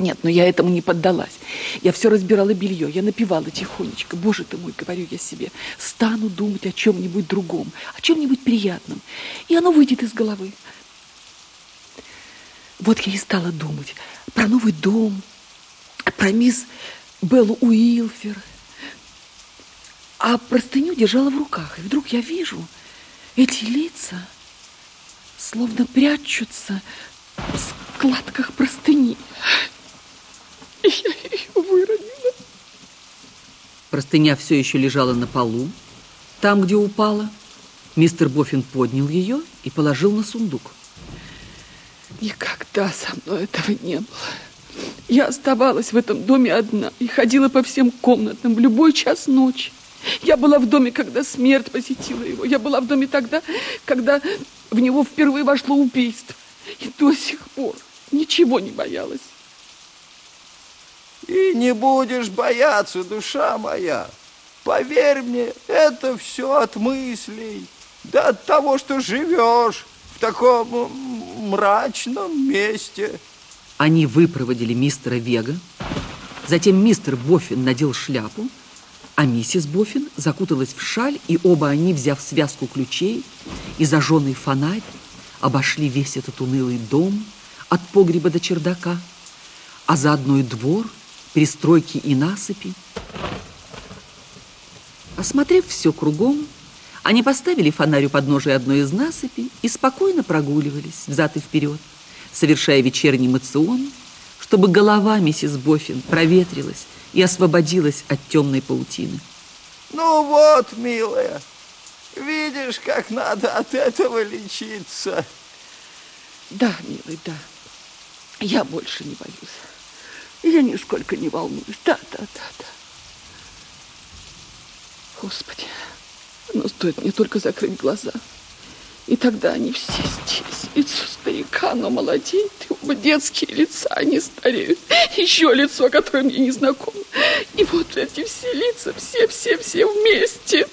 Нет, но я этому не поддалась. Я все разбирала белье, я напевала тихонечко. Боже ты мой, говорю я себе, стану думать о чем-нибудь другом, о чем-нибудь приятном. И оно выйдет из головы. Вот я и стала думать про новый дом, про мисс Беллу Уилфер. А простыню держала в руках. И вдруг я вижу, эти лица словно прячутся в складках простыни. Я ее выронила. Простыня все еще лежала на полу, там, где упала. Мистер Боффин поднял ее и положил на сундук. Никогда со мной этого не было. Я оставалась в этом доме одна и ходила по всем комнатам в любой час ночи. Я была в доме, когда смерть посетила его. Я была в доме тогда, когда в него впервые вошло убийство. И до сих пор ничего не боялась. И не будешь бояться, душа моя. Поверь мне, это все от мыслей, да от того, что живешь в таком мрачном месте. Они выпроводили мистера Вега, затем мистер Боффин надел шляпу, а миссис Боффин закуталась в шаль, и оба они, взяв связку ключей и зажженный фонарь, обошли весь этот унылый дом от погреба до чердака, а заодно и двор, пристройки и насыпи. Осмотрев все кругом, они поставили фонарь у подножия одной из насыпей и спокойно прогуливались взад и вперед, совершая вечерний мацион, чтобы голова миссис Боффин проветрилась и освободилась от темной паутины. Ну вот, милая, видишь, как надо от этого лечиться. Да, милый, да. Я больше не боюсь. Я нисколько не волнуюсь. Да, да, да, да. Господи, но стоит мне только закрыть глаза. И тогда они все здесь. Лицо старика, но молодеет. Оба детские лица, они стареют. Еще лицо, которое мне не знакомо. И вот эти все лица, все-все-все вместе.